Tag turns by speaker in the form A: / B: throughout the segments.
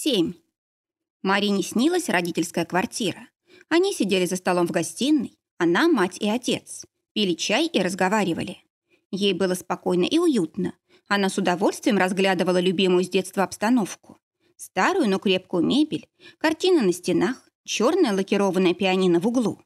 A: 7. Марине снилась родительская квартира. Они сидели за столом в гостиной, она, мать и отец, пили чай и разговаривали. Ей было спокойно и уютно. Она с удовольствием разглядывала любимую с детства обстановку. Старую, но крепкую мебель, картины на стенах, черное лакированное пианино в углу.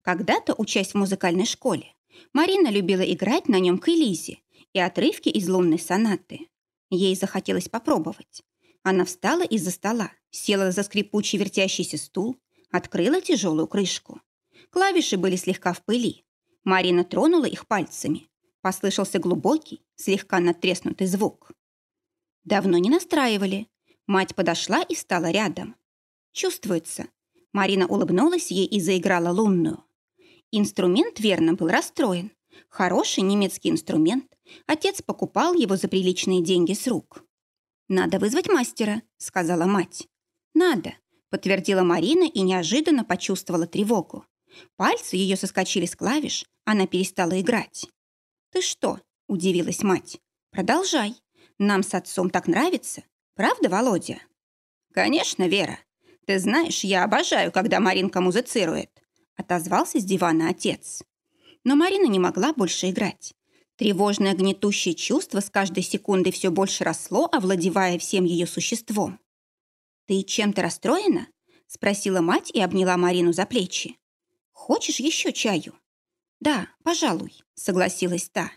A: Когда-то, учась в музыкальной школе, Марина любила играть на нем к Элизе и отрывки из лунной сонаты. Ей захотелось попробовать. Она встала из-за стола, села за скрипучий вертящийся стул, открыла тяжелую крышку. Клавиши были слегка в пыли. Марина тронула их пальцами. Послышался глубокий, слегка надтреснутый звук. Давно не настраивали. Мать подошла и стала рядом. Чувствуется. Марина улыбнулась ей и заиграла лунную. Инструмент верно был расстроен. Хороший немецкий инструмент. Отец покупал его за приличные деньги с рук. «Надо вызвать мастера», — сказала мать. «Надо», — подтвердила Марина и неожиданно почувствовала тревогу. Пальцы ее соскочили с клавиш, она перестала играть. «Ты что?» — удивилась мать. «Продолжай. Нам с отцом так нравится. Правда, Володя?»
B: «Конечно, Вера. Ты знаешь, я обожаю, когда Маринка музицирует», — отозвался с дивана отец.
A: Но Марина не могла больше играть. Тревожное гнетущее чувство с каждой секундой все больше росло, овладевая всем ее существом. «Ты чем-то расстроена?» – спросила мать и обняла Марину за плечи. «Хочешь еще чаю?» «Да, пожалуй», – согласилась та.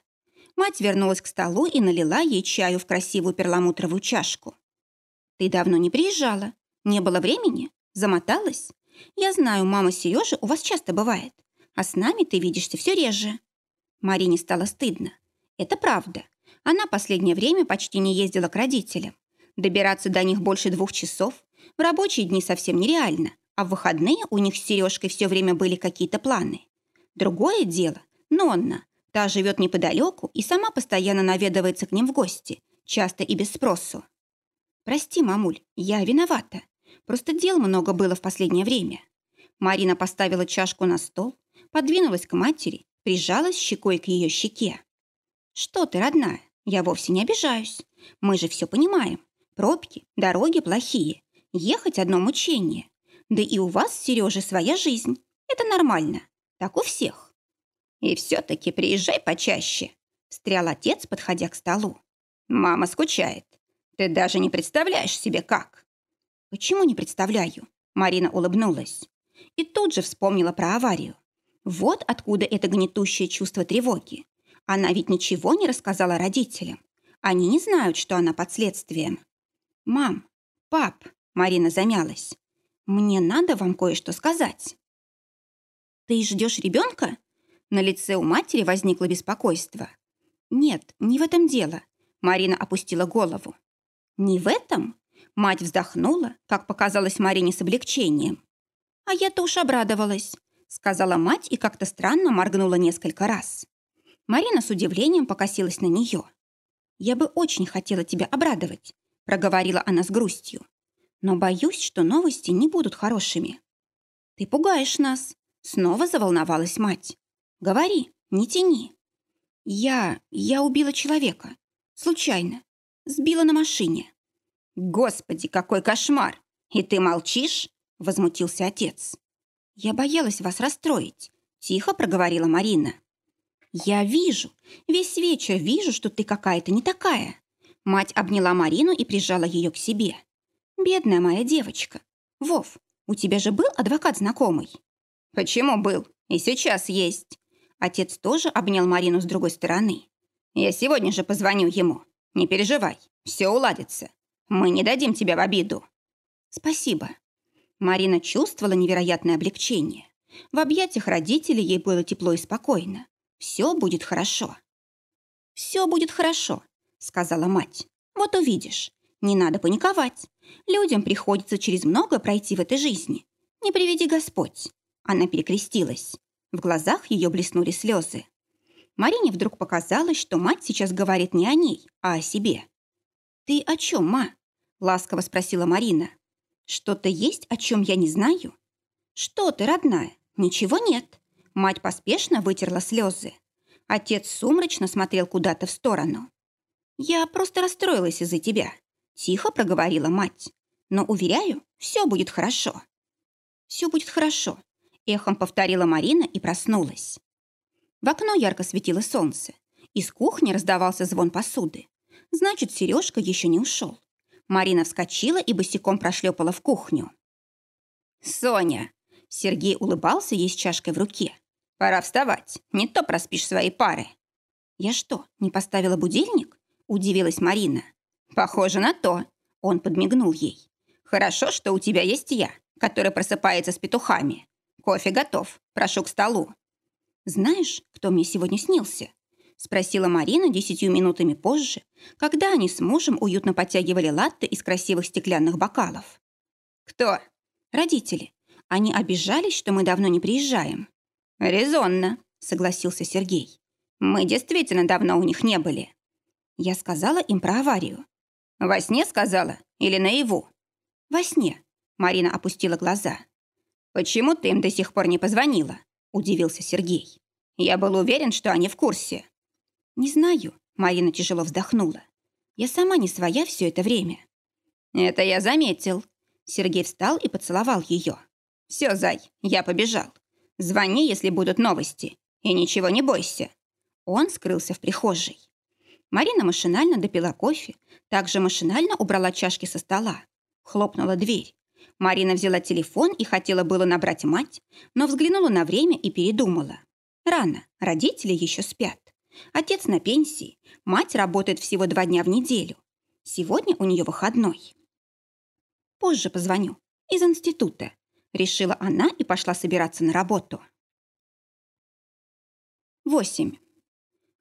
A: Мать вернулась к столу и налила ей чаю в красивую перламутровую чашку. «Ты давно не приезжала? Не было времени? Замоталась? Я знаю, мама Сережа у вас часто бывает, а с нами ты видишься все реже». Марине стало стыдно. Это правда. Она последнее время почти не ездила к родителям. Добираться до них больше двух часов в рабочие дни совсем нереально, а в выходные у них с Сережкой все время были какие-то планы. Другое дело, Нонна. Та живет неподалеку и сама постоянно наведывается к ним в гости, часто и без спросу. «Прости, мамуль, я виновата. Просто дел много было в последнее время». Марина поставила чашку на стол, подвинулась к матери прижалась щекой к ее щеке. «Что ты, родная, я вовсе не обижаюсь. Мы же все понимаем. Пробки, дороги плохие. Ехать одно мучение. Да и у вас, Сережа, своя жизнь. Это нормально. Так у всех».
B: «И все-таки приезжай почаще», — встрял отец, подходя к столу. «Мама скучает. Ты даже не представляешь себе, как».
A: «Почему не представляю?» Марина улыбнулась. И тут же вспомнила про аварию. Вот откуда это гнетущее чувство тревоги. Она ведь ничего не рассказала родителям. Они не знают, что она под следствием. «Мам, пап», — Марина замялась, «мне надо вам кое-что сказать». «Ты ждешь ребенка?» На лице у матери возникло беспокойство. «Нет, не в этом дело», — Марина опустила голову. «Не в этом?» Мать вздохнула, как показалось Марине с облегчением. А я-то уж обрадовалась сказала мать и как-то странно моргнула несколько раз. Марина с удивлением покосилась на нее. «Я бы очень хотела тебя обрадовать», — проговорила она с грустью. «Но боюсь, что новости не будут хорошими». «Ты пугаешь нас», — снова заволновалась мать. «Говори, не тяни». «Я... я убила человека. Случайно. Сбила на машине».
B: «Господи, какой кошмар! И ты молчишь?» — возмутился отец.
A: «Я боялась вас расстроить», — тихо проговорила Марина. «Я вижу, весь вечер вижу, что ты какая-то не такая». Мать обняла Марину и прижала ее к себе. «Бедная моя девочка. Вов, у тебя же был адвокат знакомый?»
B: «Почему был? И сейчас есть».
A: Отец тоже обнял Марину с другой стороны.
B: «Я сегодня же позвоню ему. Не переживай, все уладится. Мы не дадим тебя в обиду».
A: «Спасибо», Марина чувствовала невероятное облегчение. В объятиях родителей ей было тепло и спокойно. Все будет хорошо. «Все будет хорошо», — сказала мать. «Вот увидишь. Не надо паниковать. Людям приходится через много пройти в этой жизни. Не приведи Господь». Она перекрестилась. В глазах ее блеснули слезы. Марине вдруг показалось, что мать сейчас говорит не о ней, а о себе. «Ты о чем, ма?» — ласково спросила Марина. Что-то есть, о чем я не знаю? Что ты, родная? Ничего нет. Мать поспешно вытерла слезы. Отец сумрачно смотрел куда-то в сторону. «Я просто расстроилась из-за тебя», — тихо проговорила мать. Но, уверяю, все будет хорошо. Все будет хорошо, эхом повторила Марина и проснулась. В окно ярко светило солнце. Из кухни раздавался звон посуды. Значит, Сережка еще не ушел. Марина вскочила и босиком прошлепала в кухню.
B: «Соня!» Сергей улыбался ей с чашкой в руке. «Пора вставать, не то проспишь свои пары».
A: «Я что, не поставила будильник?» Удивилась Марина.
B: «Похоже на то», — он подмигнул ей. «Хорошо, что у тебя есть я, который просыпается с петухами. Кофе готов, прошу к столу».
A: «Знаешь, кто мне сегодня снился?» Спросила Марина десятью минутами позже, когда они с мужем уютно подтягивали латте из красивых стеклянных бокалов.
B: «Кто?»
A: «Родители. Они обижались, что мы давно не приезжаем».
B: «Резонно», — согласился Сергей. «Мы действительно давно у них не были».
A: Я сказала им про аварию.
B: «Во сне сказала? Или наяву?»
A: «Во сне». Марина опустила глаза.
B: «Почему ты им до сих пор не позвонила?» – удивился Сергей. «Я был уверен, что они в курсе».
A: «Не знаю», – Марина тяжело вздохнула. «Я сама не своя все это время».
B: «Это я заметил». Сергей встал и поцеловал ее. «Все, зай, я побежал. Звони, если будут новости. И ничего не бойся».
A: Он скрылся в прихожей. Марина машинально допила кофе, также машинально убрала чашки со стола. Хлопнула дверь. Марина взяла телефон и хотела было набрать мать, но взглянула на время и передумала. Рано, родители еще спят. Отец на пенсии, мать работает всего два дня в неделю. Сегодня у нее выходной. Позже позвоню. Из института. Решила она и пошла собираться на работу. 8.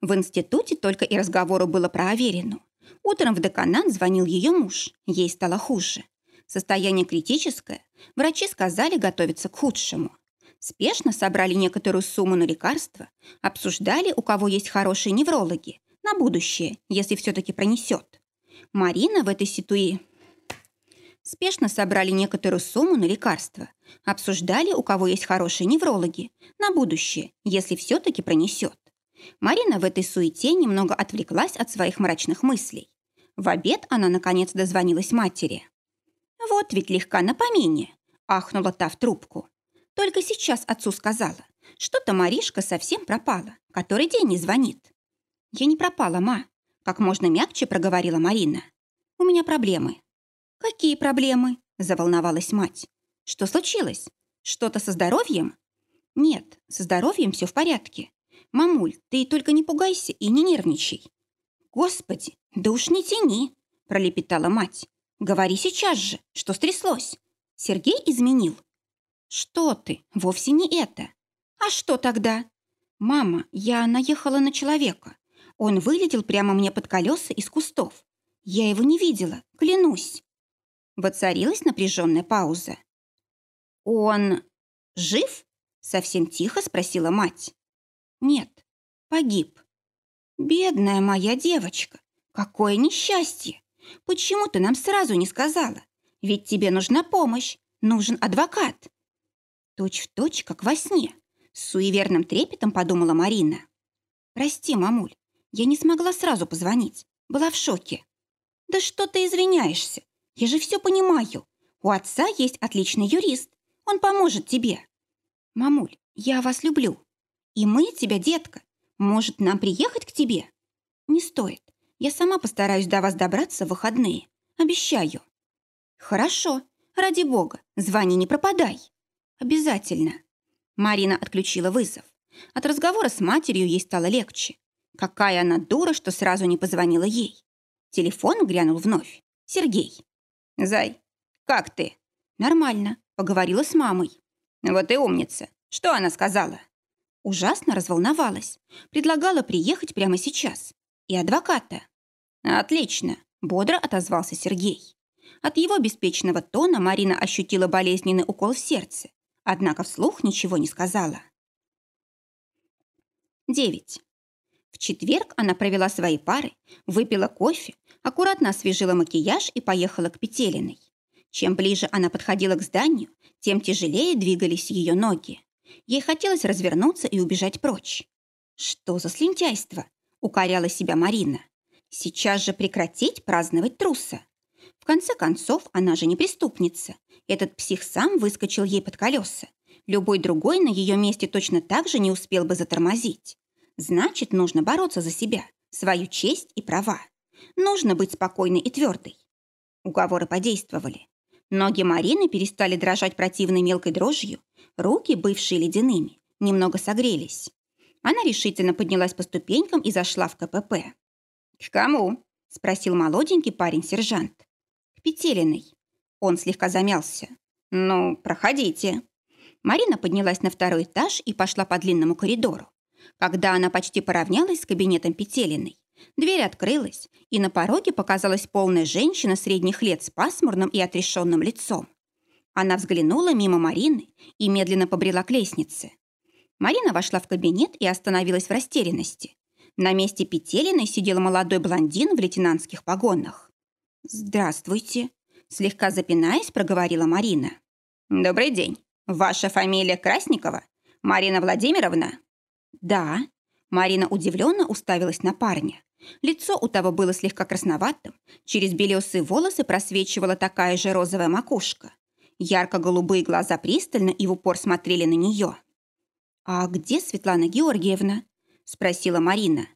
A: В институте только и разговору было про Аверину. Утром в деканат звонил ее муж. Ей стало хуже. Состояние критическое. Врачи сказали готовиться к худшему. Спешно собрали некоторую сумму на лекарства, обсуждали, у кого есть хорошие неврологи, на будущее, если все-таки пронесет. Марина в этой ситуи... Спешно собрали некоторую сумму на лекарства, обсуждали, у кого есть хорошие неврологи, на будущее, если все-таки пронесет. Марина в этой суете немного отвлеклась от своих мрачных мыслей. В обед она, наконец, дозвонилась матери. «Вот ведь легка на помине», – ахнула та в трубку. «Только сейчас отцу сказала. Что-то Маришка совсем пропала, который день не звонит». «Я не пропала, ма», – как можно мягче проговорила Марина. «У меня проблемы». «Какие проблемы?» – заволновалась мать. «Что случилось? Что-то со здоровьем?» «Нет, со здоровьем все в порядке. «Мамуль, ты только не пугайся и не нервничай». «Господи, да уж не тяни», – пролепетала мать. «Говори сейчас же, что стряслось? Сергей изменил?» «Что ты? Вовсе не это. А что тогда?» «Мама, я наехала на человека. Он вылетел прямо мне под колеса из кустов. Я его не видела, клянусь». Воцарилась напряженная пауза. «Он жив?» – совсем тихо спросила мать. Нет, погиб. Бедная моя девочка, какое несчастье! Почему ты нам сразу не сказала? Ведь тебе нужна помощь, нужен адвокат. Точь в точь, как во сне. С суеверным трепетом подумала Марина. Прости, мамуль, я не смогла сразу позвонить. Была в шоке. Да что ты извиняешься? Я же все понимаю. У отца есть отличный юрист. Он поможет тебе. Мамуль, я вас люблю. И мы тебя, детка. Может, нам приехать к тебе? Не стоит. Я сама постараюсь до вас добраться в выходные. Обещаю. Хорошо. Ради бога, звони, не пропадай. Обязательно. Марина отключила вызов. От разговора с матерью ей стало легче. Какая она дура, что сразу не позвонила ей. Телефон грянул вновь. Сергей.
B: «Зай, как ты?»
A: «Нормально. Поговорила с мамой».
B: «Вот и умница. Что она сказала?»
A: Ужасно разволновалась. Предлагала приехать прямо сейчас. И адвоката.
B: «Отлично», – бодро отозвался Сергей.
A: От его беспечного тона Марина ощутила болезненный укол в сердце, однако вслух ничего не сказала. 9. В четверг она провела свои пары, выпила кофе, аккуратно освежила макияж и поехала к Петелиной. Чем ближе она подходила к зданию, тем тяжелее двигались ее ноги. Ей хотелось развернуться и убежать прочь. «Что за слюнтяйство?» – укоряла себя Марина. «Сейчас же прекратить праздновать труса». Конце концов, она же не преступница. Этот псих сам выскочил ей под колеса. Любой другой на ее месте точно так же не успел бы затормозить. Значит, нужно бороться за себя, свою честь и права. Нужно быть спокойной и твердой. Уговоры подействовали. Ноги Марины перестали дрожать противной мелкой дрожью, руки, бывшие ледяными, немного согрелись. Она решительно поднялась по ступенькам и зашла в КПП.
B: «К кому?» – спросил молоденький парень-сержант.
A: «К Петелиной». Он слегка замялся.
B: «Ну, проходите».
A: Марина поднялась на второй этаж и пошла по длинному коридору. Когда она почти поравнялась с кабинетом Петелиной, дверь открылась, и на пороге показалась полная женщина средних лет с пасмурным и отрешенным лицом. Она взглянула мимо Марины и медленно побрела к лестнице. Марина вошла в кабинет и остановилась в растерянности. На месте Петелиной сидел молодой блондин в лейтенантских погонах. «Здравствуйте», – слегка запинаясь, проговорила Марина.
B: «Добрый день. Ваша фамилия Красникова? Марина Владимировна?»
A: «Да». Марина удивленно уставилась на парня. Лицо у того было слегка красноватым, через белесые волосы просвечивала такая же розовая макушка. Ярко-голубые глаза пристально и в упор смотрели на нее. «А где Светлана Георгиевна?» – спросила Марина.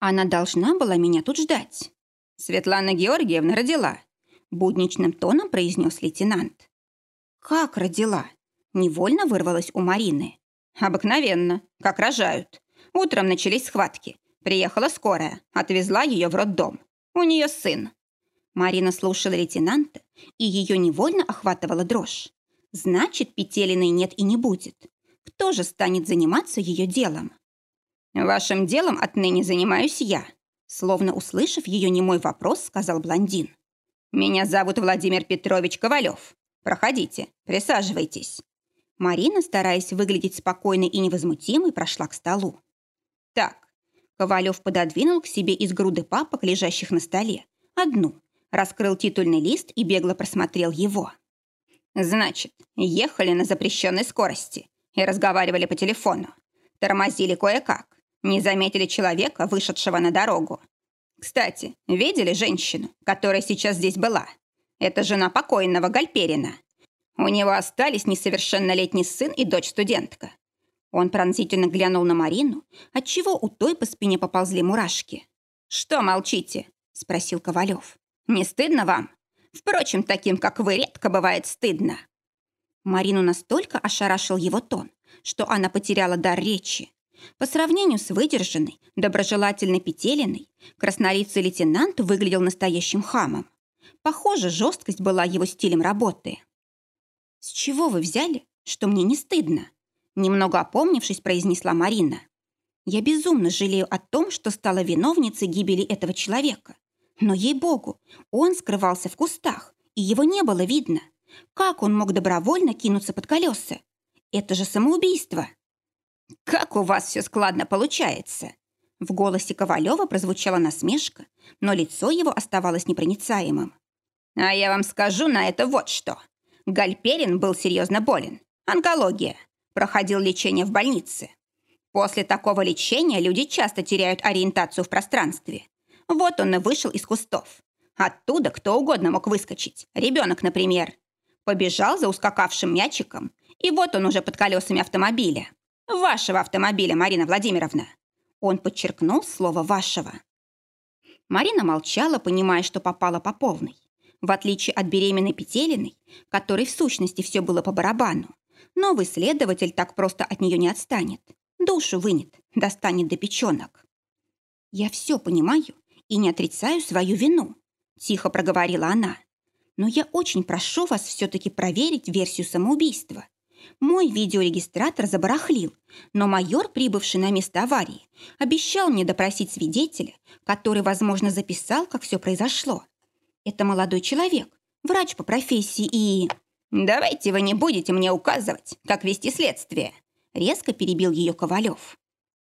A: «Она должна была меня тут ждать».
B: «Светлана Георгиевна родила», – будничным тоном произнес лейтенант.
A: «Как родила?» – невольно вырвалась у Марины.
B: «Обыкновенно, как рожают. Утром начались схватки. Приехала скорая, отвезла ее в роддом. У нее сын».
A: Марина слушала лейтенанта, и ее невольно охватывала дрожь. «Значит, Петелиной нет и не будет. Кто же станет заниматься ее делом?»
B: «Вашим делом отныне занимаюсь я»,
A: словно услышав ее немой вопрос, сказал блондин.
B: «Меня зовут Владимир Петрович Ковалев. Проходите, присаживайтесь».
A: Марина, стараясь выглядеть спокойной и невозмутимой, прошла к столу.
B: «Так».
A: Ковалев пододвинул к себе из груды папок, лежащих на столе, одну, раскрыл титульный лист и бегло просмотрел его.
B: «Значит, ехали на запрещенной скорости и разговаривали по телефону. Тормозили кое-как, не заметили человека, вышедшего на дорогу. Кстати, видели женщину, которая сейчас здесь была? Это жена покойного Гальперина. У него остались несовершеннолетний сын и дочь-студентка.
A: Он пронзительно глянул на Марину, отчего у той по спине поползли мурашки.
B: «Что молчите?» – спросил Ковалев. «Не стыдно вам? Впрочем, таким, как вы, редко бывает стыдно».
A: Марину настолько ошарашил его тон, что она потеряла дар речи. По сравнению с выдержанной, доброжелательной Петелиной, краснолицый лейтенант выглядел настоящим хамом. Похоже, жесткость была его стилем работы. «С чего вы взяли, что мне не стыдно?» Немного опомнившись, произнесла Марина. «Я безумно жалею о том, что стала виновницей гибели этого человека. Но, ей-богу, он скрывался в кустах, и его не было видно. Как он мог добровольно кинуться под колеса? Это же самоубийство!»
B: «Как у вас все складно получается!»
A: В голосе Ковалева прозвучала насмешка, но лицо его оставалось непроницаемым.
B: «А я вам скажу на это вот что. Гальперин был серьезно болен. Онкология. Проходил лечение в больнице. После такого лечения люди часто теряют ориентацию в пространстве. Вот он и вышел из кустов. Оттуда кто угодно мог выскочить. Ребенок, например. Побежал за ускакавшим мячиком, и вот он уже под колесами автомобиля. Вашего автомобиля, Марина Владимировна. Он подчеркнул слово «вашего».
A: Марина молчала, понимая, что попала по полной. В отличие от беременной Петелиной, которой в сущности все было по барабану, новый следователь так просто от нее не отстанет. Душу вынет, достанет до печенок. «Я все понимаю и не отрицаю свою вину», – тихо проговорила она. «Но я очень прошу вас все-таки проверить версию самоубийства. Мой видеорегистратор забарахлил, но майор, прибывший на место аварии, обещал мне допросить свидетеля, который, возможно, записал, как все произошло. Это молодой человек, врач по профессии и...
B: «Давайте вы не будете мне указывать, как вести следствие», резко перебил ее Ковалев.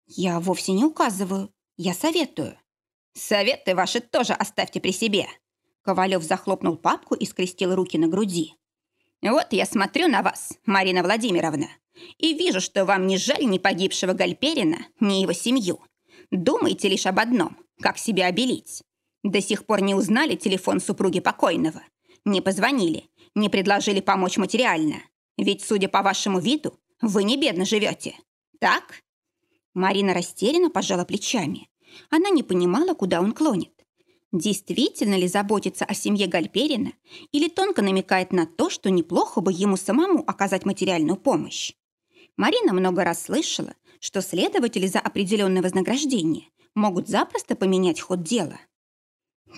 A: «Я вовсе не указываю, я советую».
B: «Советы ваши тоже оставьте при себе».
A: Ковалев захлопнул папку и скрестил руки на груди.
B: «Вот я смотрю на вас, Марина Владимировна, и вижу, что вам не жаль ни погибшего Гальперина, ни его семью. Думаете лишь об одном – как себя обелить. До сих пор не узнали телефон супруги покойного. не позвонили, не предложили помочь материально. Ведь, судя по вашему виду, вы не бедно живете. Так?»
A: Марина растерянно пожала плечами. Она не понимала, куда он клонит. Действительно ли заботится о семье Гальперина или тонко намекает на то, что неплохо бы ему самому оказать материальную помощь? Марина много раз слышала, что следователи за определенное вознаграждение могут запросто поменять ход дела.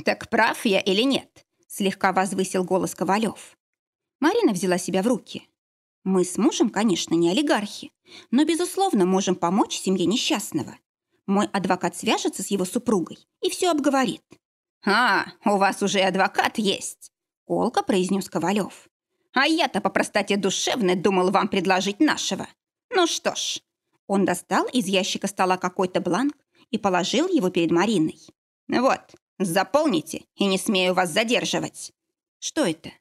B: «Так прав я или нет?» – слегка возвысил голос Ковалев.
A: Марина взяла себя в руки. «Мы с мужем, конечно, не олигархи, но, безусловно, можем помочь семье несчастного. Мой адвокат свяжется с его супругой и все обговорит».
B: «А, у вас уже адвокат есть», – колко произнес Ковалев. «А я-то по простоте душевной думал вам предложить нашего. Ну что ж».
A: Он достал из ящика стола какой-то бланк и положил его перед Мариной.
B: «Вот, заполните, и не смею вас задерживать».
A: «Что это?»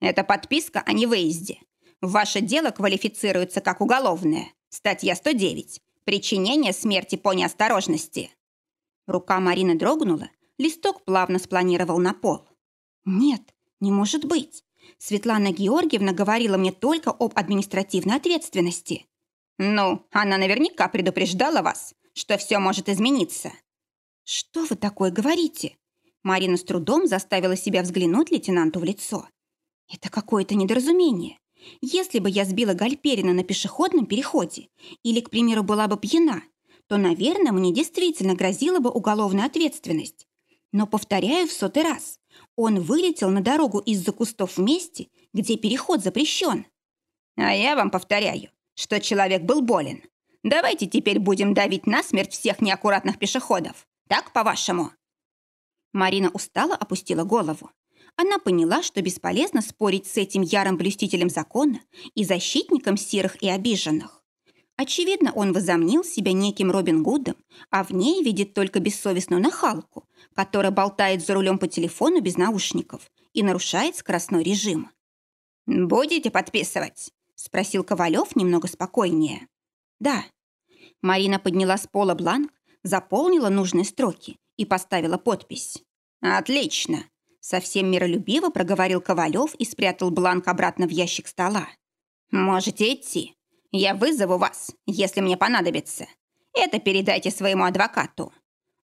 B: «Это подписка о невыезде. Ваше дело квалифицируется как уголовное. Статья 109. Причинение смерти по неосторожности».
A: Рука Марины дрогнула, листок плавно спланировал на пол. «Нет, не может быть. Светлана Георгиевна говорила мне только об административной ответственности».
B: «Ну, она наверняка предупреждала вас, что все может измениться».
A: «Что вы такое говорите?» Марина с трудом заставила себя взглянуть лейтенанту в лицо. «Это какое-то недоразумение. Если бы я сбила Гальперина на пешеходном переходе или, к примеру, была бы пьяна, то, наверное, мне действительно грозила бы уголовная ответственность. Но, повторяю в сотый раз, он вылетел на дорогу из-за кустов в месте, где переход запрещен.
B: А я вам повторяю, что человек был болен. Давайте теперь будем давить насмерть всех неаккуратных пешеходов. Так, по-вашему?»
A: Марина устало опустила голову. Она поняла, что бесполезно спорить с этим ярым блюстителем закона и защитником серых и обиженных. Очевидно, он возомнил себя неким Робин Гудом, а в ней видит только бессовестную нахалку, которая болтает за рулем по телефону без наушников и нарушает скоростной режим.
B: «Будете подписывать?» – спросил Ковалев немного спокойнее.
A: «Да». Марина подняла с пола бланк, заполнила нужные строки и поставила подпись.
B: «Отлично!» Совсем миролюбиво проговорил Ковалев и спрятал бланк обратно в ящик стола. «Можете идти. Я вызову вас, если мне понадобится. Это передайте своему адвокату».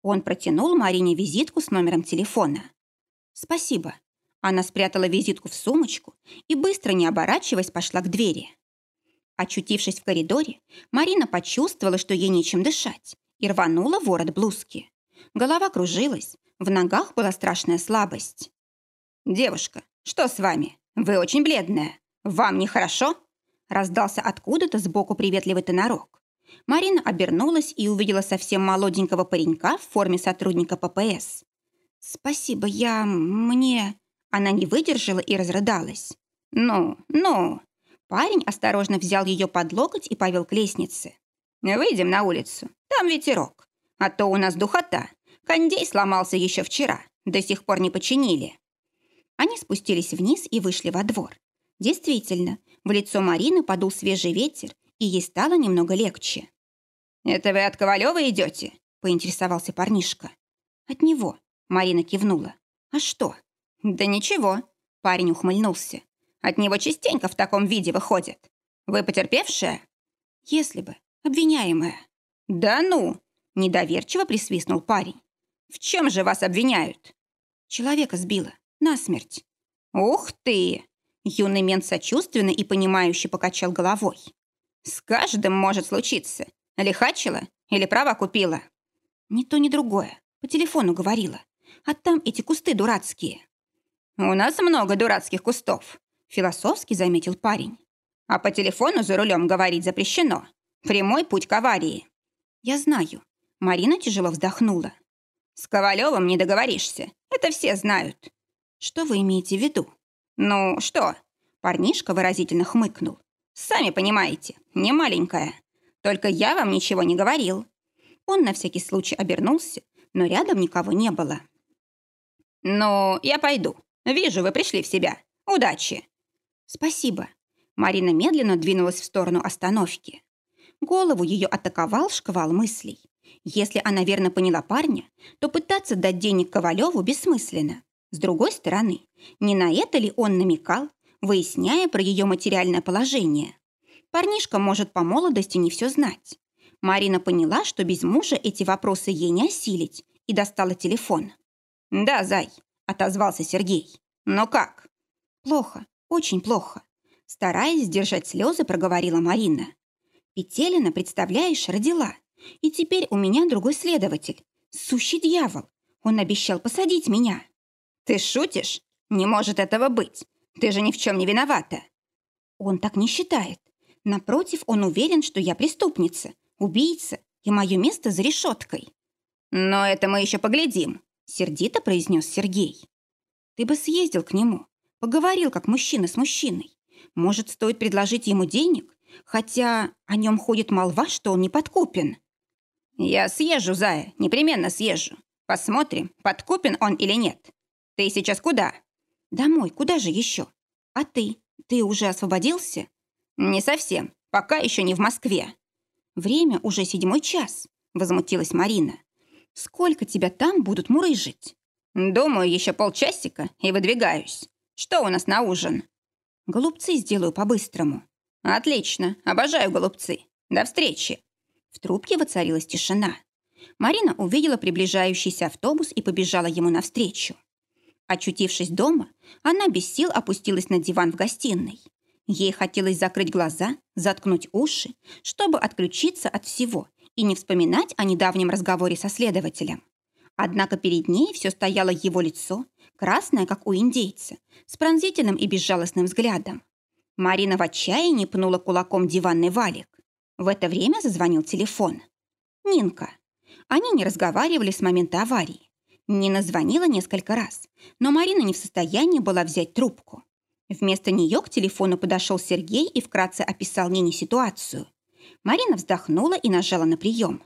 A: Он протянул Марине визитку с номером телефона. «Спасибо». Она спрятала визитку в сумочку и, быстро не оборачиваясь, пошла к двери. Очутившись в коридоре, Марина почувствовала, что ей нечем дышать, и рванула ворот блузки. Голова кружилась, в ногах была страшная слабость.
B: «Девушка, что с вами? Вы очень бледная. Вам нехорошо?» Раздался откуда-то сбоку приветливый тонорок.
A: Марина обернулась и увидела совсем молоденького паренька в форме сотрудника ППС. «Спасибо, я... мне...» Она не выдержала и разрыдалась.
B: «Ну, ну...»
A: Парень осторожно взял ее под локоть и повел к лестнице.
B: «Выйдем на улицу. Там ветерок. А то у нас духота. Кондей сломался еще вчера. До сих пор не починили».
A: Они спустились вниз и вышли во двор. Действительно, в лицо Марины подул свежий ветер, и ей стало немного легче.
B: «Это вы от Ковалева идете?» – поинтересовался парнишка.
A: «От него», – Марина кивнула. «А что?»
B: «Да ничего», – парень ухмыльнулся. «От него частенько в таком виде выходит. Вы потерпевшая?»
A: «Если бы. Обвиняемая».
B: «Да ну!» – недоверчиво присвистнул парень. «В чем же вас обвиняют?»
A: «Человека сбила. Насмерть».
B: «Ух ты!» Юный мент сочувственно и понимающе покачал головой. «С каждым может случиться. Лихачила или права купила?»
A: «Ни то, ни другое. По телефону говорила. А там эти кусты дурацкие».
B: «У нас много дурацких кустов», — философски заметил парень. «А по телефону за рулем говорить запрещено. Прямой путь к аварии».
A: «Я знаю». Марина тяжело вздохнула.
B: «С Ковалевым не договоришься. Это все знают».
A: «Что вы имеете в виду?»
B: «Ну, что?» Парнишка выразительно хмыкнул. «Сами понимаете, не маленькая. Только я вам ничего не говорил».
A: Он на всякий случай обернулся, но рядом никого не было.
B: «Ну, я пойду. Вижу, вы пришли в себя. Удачи!»
A: «Спасибо». Марина медленно двинулась в сторону остановки. Голову ее атаковал шквал мыслей. Если она верно поняла парня, то пытаться дать денег Ковалеву бессмысленно. С другой стороны, не на это ли он намекал, выясняя про ее материальное положение? Парнишка может по молодости не все знать. Марина поняла, что без мужа эти вопросы ей не осилить, и достала телефон.
B: «Да, зай», — отозвался Сергей. «Но как?»
A: «Плохо, очень плохо», — стараясь сдержать слезы, проговорила Марина. «Петелина, представляешь, родила. И теперь у меня другой следователь. Сущий дьявол. Он обещал посадить меня».
B: «Ты шутишь? Не может этого быть. Ты же ни в чем не виновата».
A: «Он так не считает. Напротив, он уверен, что я преступница, убийца, и мое место за решеткой».
B: «Но это мы еще поглядим», — сердито произнес Сергей.
A: «Ты бы съездил к нему, поговорил как мужчина с мужчиной. Может, стоит предложить ему денег? Хотя о нем ходит молва, что он не подкупен».
B: «Я съезжу, Зая, непременно съезжу. Посмотрим, подкупен он или нет. Ты сейчас куда?»
A: «Домой, куда же еще? А ты? Ты уже освободился?»
B: «Не совсем. Пока еще не в Москве».
A: «Время уже седьмой час», — возмутилась Марина. «Сколько тебя там будут мурыжить?»
B: «Думаю, еще полчасика и выдвигаюсь. Что у нас на ужин?»
A: «Голубцы сделаю по-быстрому».
B: «Отлично. Обожаю голубцы. До встречи».
A: В трубке воцарилась тишина. Марина увидела приближающийся автобус и побежала ему навстречу. Очутившись дома, она без сил опустилась на диван в гостиной. Ей хотелось закрыть глаза, заткнуть уши, чтобы отключиться от всего и не вспоминать о недавнем разговоре со следователем. Однако перед ней все стояло его лицо, красное, как у индейца, с пронзительным и безжалостным взглядом. Марина в отчаянии пнула кулаком диванный валик. В это время зазвонил телефон. Нинка. Они не разговаривали с момента аварии. Нина звонила несколько раз, но Марина не в состоянии была взять трубку. Вместо нее к телефону подошел Сергей и вкратце описал Нине ситуацию. Марина вздохнула и нажала на прием.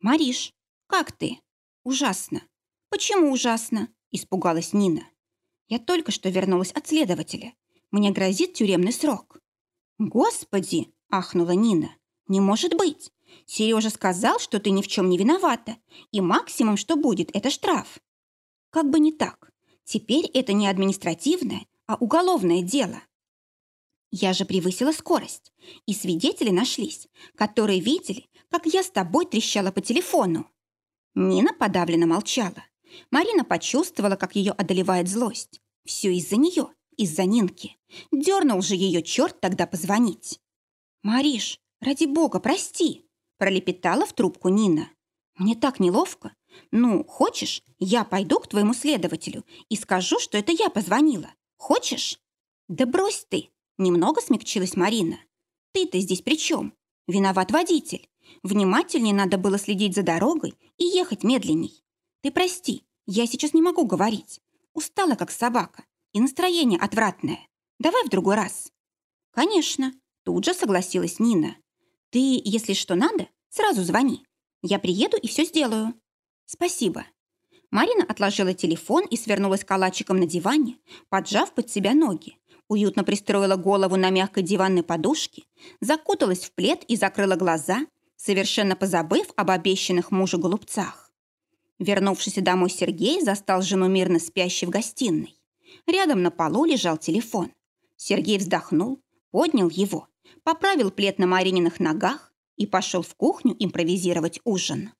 A: «Мариш, как ты?» «Ужасно». «Почему ужасно?» – испугалась Нина. «Я только что вернулась от следователя. Мне грозит тюремный срок». «Господи!» – ахнула Нина. «Не может быть! Сережа сказал, что ты ни в чем не виновата, и максимум, что будет, это штраф. Как бы не так. Теперь это не административное, а уголовное дело. Я же превысила скорость, и свидетели нашлись, которые видели, как я с тобой трещала по телефону. Нина подавленно молчала. Марина почувствовала, как ее одолевает злость. Все из-за нее, из-за Нинки. Дернул же ее черт тогда позвонить. «Мариш, ради бога, прости!» Пролепетала в трубку Нина. «Мне так неловко. Ну, хочешь, я пойду к твоему следователю и скажу, что это я позвонила. Хочешь?» «Да брось ты!» Немного смягчилась Марина. «Ты-то здесь при чем? Виноват водитель. Внимательнее надо было следить за дорогой и ехать медленней. Ты прости, я сейчас не могу говорить. Устала, как собака, и настроение отвратное. Давай в другой раз». «Конечно», тут же согласилась Нина. Ты, если что надо, сразу звони. Я приеду и все сделаю. Спасибо. Марина отложила телефон и свернулась калачиком на диване, поджав под себя ноги. Уютно пристроила голову на мягкой диванной подушке, закуталась в плед и закрыла глаза, совершенно позабыв об обещанных мужу голубцах. Вернувшийся домой Сергей застал жену мирно спящей в гостиной. Рядом на полу лежал телефон. Сергей вздохнул, поднял его поправил плед на Марининых ногах и пошел в кухню импровизировать ужин.